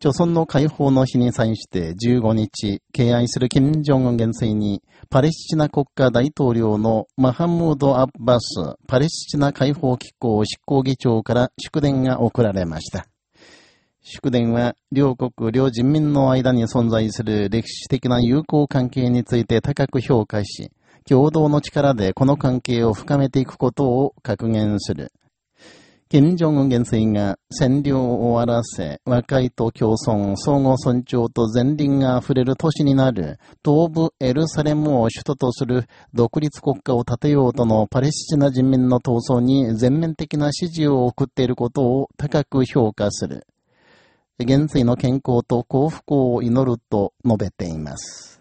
朝鮮の解放の日に際して15日、敬愛する金正恩元帥に、パレスチナ国家大統領のマハムード・アッバス、パレスチナ解放機構執行議長から祝電が送られました。祝電は、両国、両人民の間に存在する歴史的な友好関係について高く評価し、共同の力でこの関係を深めていくことを確言する。金正恩元帥が占領を終わらせ、和解と共存、相互尊重と前輪が溢れる都市になる、東部エルサレムを首都とする独立国家を建てようとのパレスチナ人民の闘争に全面的な支持を送っていることを高く評価する。元帥の健康と幸福を祈ると述べています。